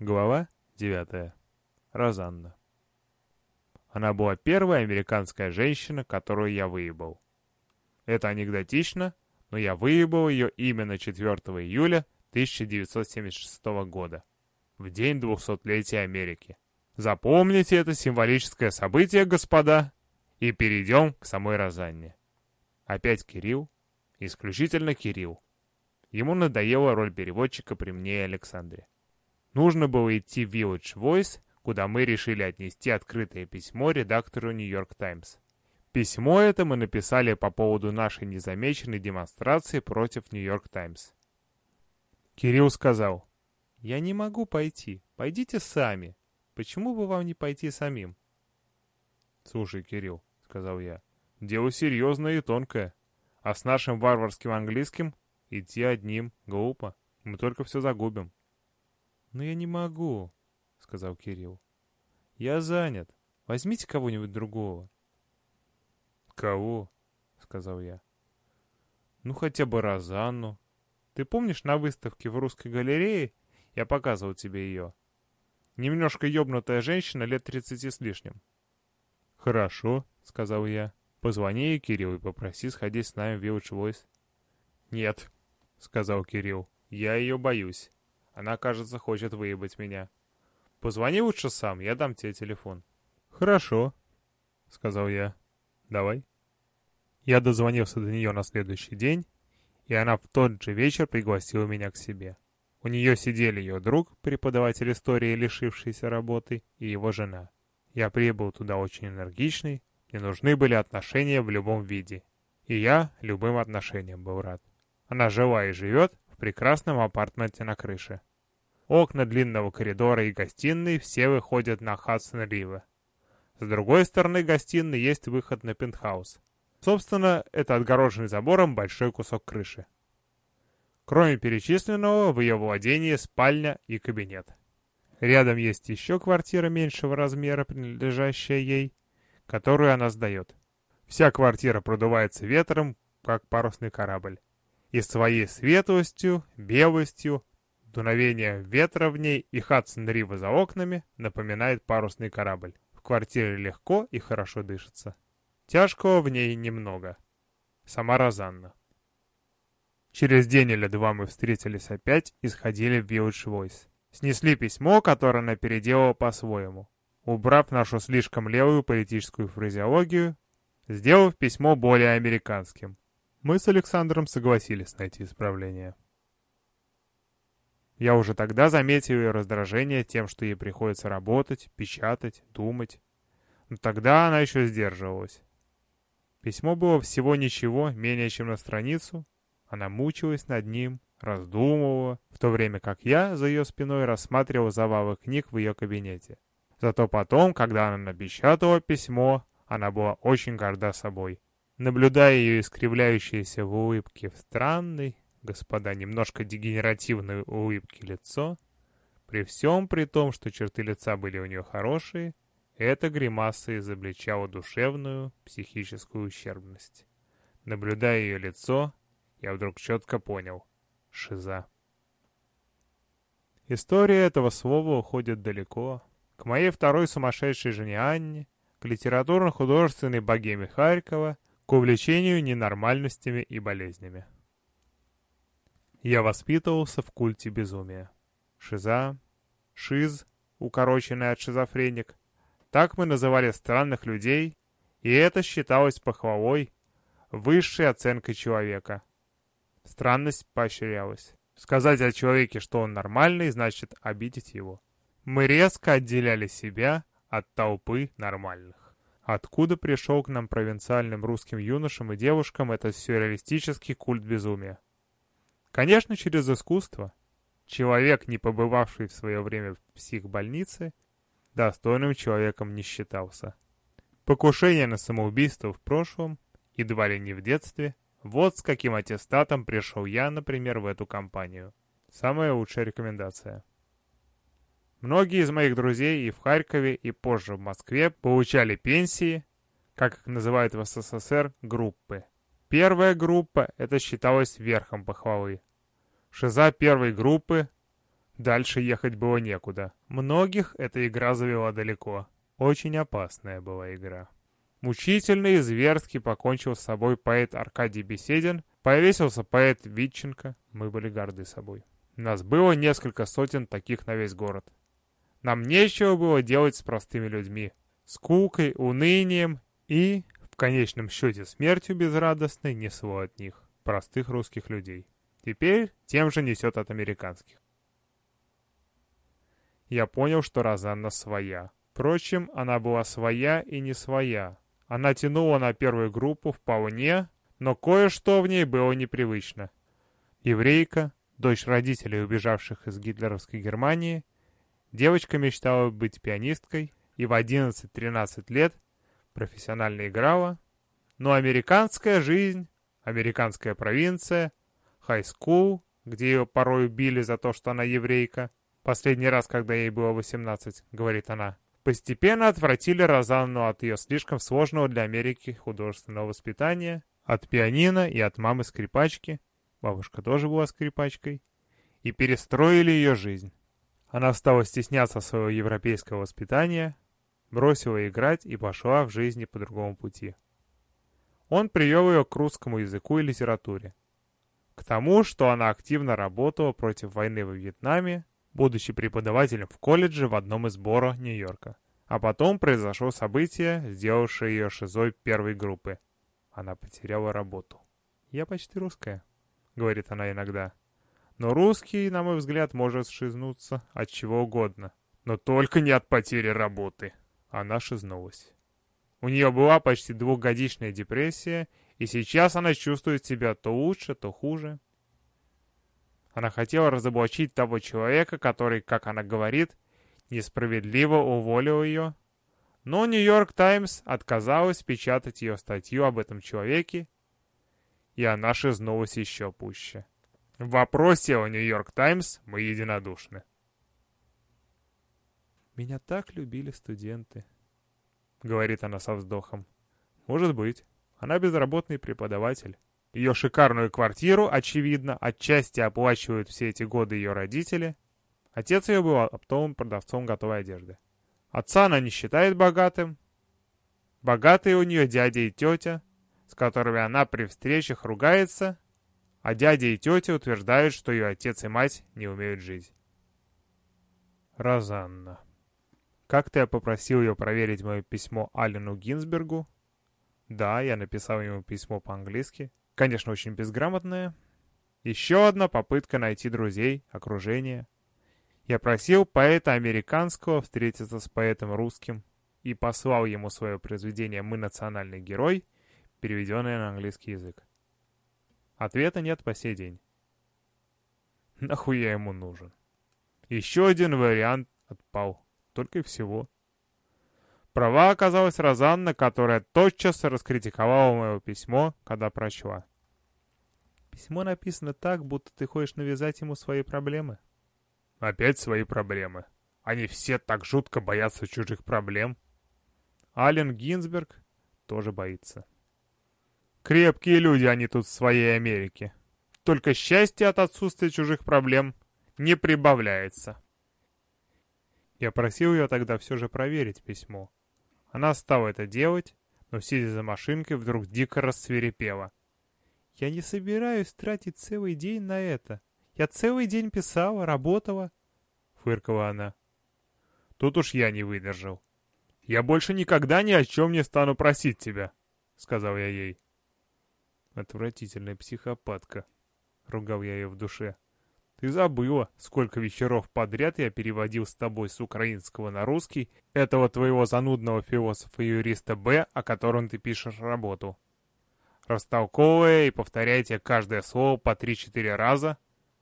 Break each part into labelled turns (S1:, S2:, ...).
S1: Глава 9. Розанна. Она была первая американская женщина, которую я выебал. Это анекдотично, но я выебал ее именно 4 июля 1976 года, в день 200-летия Америки. Запомните это символическое событие, господа, и перейдем к самой Розанне. Опять Кирилл, исключительно Кирилл. Ему надоела роль переводчика при мне и Александре. Нужно было идти в Village Voice, куда мы решили отнести открытое письмо редактору York Times. Письмо это мы написали по поводу нашей незамеченной демонстрации против York Times. Кирилл сказал, «Я не могу пойти, пойдите сами. Почему бы вам не пойти самим?» «Слушай, Кирилл», — сказал я, — «дело серьезное и тонкое, а с нашим варварским английским идти одним глупо, мы только все загубим». «Но я не могу», — сказал Кирилл. «Я занят. Возьмите кого-нибудь другого». «Кого?» — сказал я. «Ну, хотя бы Розанну. Ты помнишь, на выставке в русской галерее я показывал тебе ее? Немножко ёбнутая женщина лет тридцати с лишним». «Хорошо», — сказал я. «Позвони ей, Кирилл, и попроси сходить с нами в Village Voice». «Нет», — сказал Кирилл, — «я ее боюсь. Она, кажется, хочет выебать меня. Позвони лучше сам, я дам тебе телефон». «Хорошо», — сказал я. «Давай». Я дозвонился до нее на следующий день, и она в тот же вечер пригласила меня к себе. У нее сидели ее друг, преподаватель истории, лишившийся работы, и его жена. Я прибыл туда очень энергичный, мне нужны были отношения в любом виде. И я любым отношениям был рад. Она жила и живет в прекрасном апартменте на крыше. Окна длинного коридора и гостиной все выходят на Хадсон-Ривы. С другой стороны гостиной есть выход на пентхаус. Собственно, это отгороженный забором большой кусок крыши. Кроме перечисленного, в ее владении спальня и кабинет. Рядом есть еще квартира меньшего размера, принадлежащая ей, которую она сдает. Вся квартира продувается ветром, как парусный корабль. И своей светлостью, белостью, Дуновение ветра в ней и Хадсон-Рива за окнами напоминает парусный корабль. В квартире легко и хорошо дышится. Тяжкого в ней немного. Сама Розанна. Через день или два мы встретились опять и сходили в Village Voice. Снесли письмо, которое она переделала по-своему. Убрав нашу слишком левую политическую фразеологию, сделав письмо более американским. Мы с Александром согласились найти исправление. Я уже тогда заметил ее раздражение тем, что ей приходится работать, печатать, думать. Но тогда она еще сдерживалась. Письмо было всего ничего, менее чем на страницу. Она мучилась над ним, раздумывала, в то время как я за ее спиной рассматривал завалы книг в ее кабинете. Зато потом, когда она напечатала письмо, она была очень горда собой. Наблюдая ее искривляющееся в улыбке в странной, господа, немножко дегенеративной улыбки лицо, при всем при том, что черты лица были у нее хорошие, эта гримаса изобличала душевную, психическую ущербность. Наблюдая ее лицо, я вдруг четко понял — шиза. История этого слова уходит далеко. К моей второй сумасшедшей жене Анне, к литературно-художественной богеме Харькова, к увлечению ненормальностями и болезнями. Я воспитывался в культе безумия. Шиза, шиз, укороченный от шизофреник. Так мы называли странных людей, и это считалось похвалой, высшей оценкой человека. Странность поощрялась. Сказать о человеке, что он нормальный, значит обидеть его. Мы резко отделяли себя от толпы нормальных. Откуда пришел к нам провинциальным русским юношам и девушкам этот сюрреалистический культ безумия? Конечно, через искусство. Человек, не побывавший в свое время в психбольнице, достойным человеком не считался. Покушение на самоубийство в прошлом, едва ли не в детстве, вот с каким аттестатом пришел я, например, в эту компанию. Самая лучшая рекомендация. Многие из моих друзей и в Харькове, и позже в Москве получали пенсии, как их называют в СССР, группы. Первая группа — это считалось верхом похвалы. Шиза первой группы Дальше ехать было некуда. Многих эта игра завела далеко. Очень опасная была игра. Мучительно и зверски покончил с собой поэт Аркадий Беседин, повесился поэт Витченко. Мы были горды собой. Нас было несколько сотен таких на весь город. Нам нечего было делать с простыми людьми. Скукой, унынием и, конечном счете, смертью безрадостной несло от них, простых русских людей. Теперь тем же несет от американских. Я понял, что Розанна своя. Впрочем, она была своя и не своя. Она тянула на первую группу вполне, но кое-что в ней было непривычно. Еврейка, дочь родителей, убежавших из гитлеровской Германии, девочка мечтала быть пианисткой и в 11-13 лет профессионально играла, но американская жизнь, американская провинция, хай-скул, где ее порой били за то, что она еврейка, Последний раз, когда ей было 18, говорит она. Постепенно отвратили Розанну от ее слишком сложного для Америки художественного воспитания, от пианино и от мамы-скрипачки, бабушка тоже была скрипачкой, и перестроили ее жизнь. Она стала стесняться своего европейского воспитания, бросила играть и пошла в жизни по другому пути. Он привел ее к русскому языку и литературе. К тому, что она активно работала против войны во Вьетнаме будучи преподавателем в колледже в одном из Боро, Нью-Йорка. А потом произошло событие, сделавшее ее шизой первой группы. Она потеряла работу. «Я почти русская», — говорит она иногда. Но русский, на мой взгляд, может шизнуться от чего угодно. Но только не от потери работы. Она шизнулась. У нее была почти двухгодичная депрессия, и сейчас она чувствует себя то лучше, то хуже. Она хотела разоблачить того человека, который, как она говорит, несправедливо уволил ее. Но «Нью-Йорк Таймс» отказалась печатать ее статью об этом человеке, и она шизнулась еще пуще. В вопросе о «Нью-Йорк Таймс» мы единодушны. «Меня так любили студенты», — говорит она со вздохом. «Может быть. Она безработный преподаватель. Ее шикарную квартиру, очевидно, отчасти оплачивают все эти годы ее родители. Отец ее был оптовым продавцом готовой одежды. Отца она не считает богатым. Богатые у нее дядя и тетя, с которыми она при встречах ругается, а дядя и тетя утверждают, что ее отец и мать не умеют жить. Розанна. Как-то я попросил ее проверить мое письмо Алену Гинзбергу. Да, я написал ему письмо по-английски. Конечно, очень безграмотная. Еще одна попытка найти друзей, окружение. Я просил поэта американского встретиться с поэтом русским и послал ему свое произведение «Мы национальный герой», переведенное на английский язык. Ответа нет по сей день. Нахуя ему нужен? Еще один вариант отпал. Только и всего. Права оказалась Розанна, которая тотчас раскритиковала мое письмо, когда прочла. Письмо написано так, будто ты хочешь навязать ему свои проблемы. Опять свои проблемы. Они все так жутко боятся чужих проблем. Ален Гинзберг тоже боится. Крепкие люди они тут в своей Америке. Только счастье от отсутствия чужих проблем не прибавляется. Я просил ее тогда все же проверить письмо. Она стала это делать, но, сидя за машинкой, вдруг дико рассверепела. «Я не собираюсь тратить целый день на это. Я целый день писала, работала», — фыркала она. Тут уж я не выдержал. «Я больше никогда ни о чем не стану просить тебя», — сказал я ей. «Отвратительная психопатка», — ругал я ее в душе. Ты забыла, сколько вечеров подряд я переводил с тобой с украинского на русский этого твоего занудного философа-юриста Б, о котором ты пишешь работу. Растолковывая и повторяя тебе каждое слово по 3-4 раза,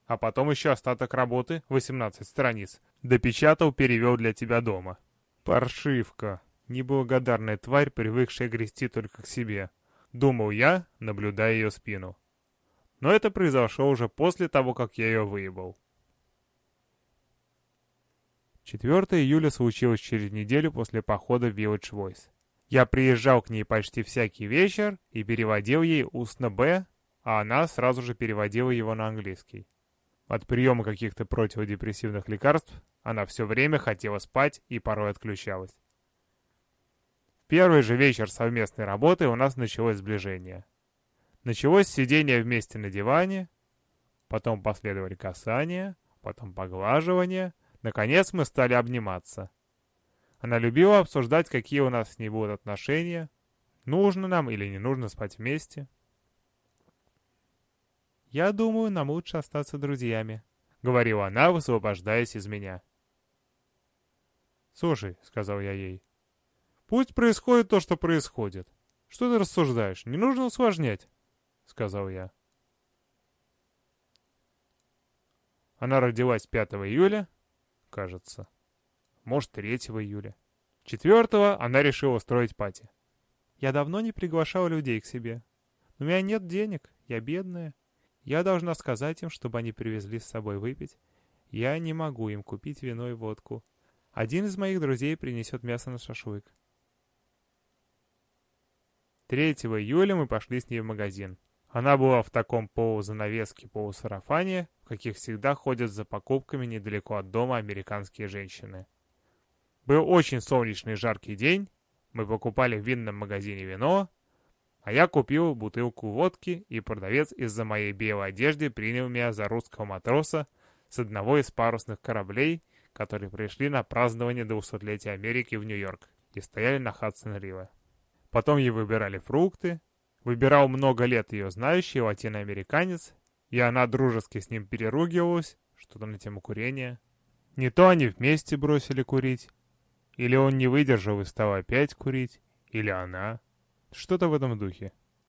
S1: а потом еще остаток работы, 18 страниц, допечатал, перевел для тебя дома. Паршивка, неблагодарная тварь, привыкшая грести только к себе. Думал я, наблюдая ее спину. Но это произошло уже после того, как я ее выебал. 4 июля случилось через неделю после похода в Village Voice. Я приезжал к ней почти всякий вечер и переводил ей устно «Б», а она сразу же переводила его на английский. От приема каких-то противодепрессивных лекарств она все время хотела спать и порой отключалась. В первый же вечер совместной работы у нас началось сближение. Началось сидение вместе на диване, потом последовали касания, потом поглаживание, наконец мы стали обниматься. Она любила обсуждать, какие у нас с ней будут отношения, нужно нам или не нужно спать вместе. «Я думаю, нам лучше остаться друзьями», — говорила она, высвобождаясь из меня. «Слушай», — сказал я ей, — «пусть происходит то, что происходит. Что ты рассуждаешь? Не нужно усложнять», — сказал я. Она родилась 5 июля, кажется. Может, 3 июля. 4 она решила устроить пати. Я давно не приглашала людей к себе. У меня нет денег, я бедная. Я должна сказать им, чтобы они привезли с собой выпить. Я не могу им купить вино и водку. Один из моих друзей принесет мясо на шашлык. 3 июля мы пошли с ней в магазин. Она была в таком полузанавеске, полусарафане, в каких всегда ходят за покупками недалеко от дома американские женщины. Был очень солнечный жаркий день, мы покупали в винном магазине вино, а я купил бутылку водки, и продавец из-за моей белой одежды принял меня за русского матроса с одного из парусных кораблей, которые пришли на празднование 200-летия Америки в Нью-Йорк и стояли на Хадсон-Риве. Потом ей выбирали фрукты, выбирал много лет ее знающий латиноамериканец, и она дружески с ним переругивалась, что-то на тему курения. Не то они вместе бросили курить, или он не выдержал и стал опять курить, или она. Что-то в этом духе.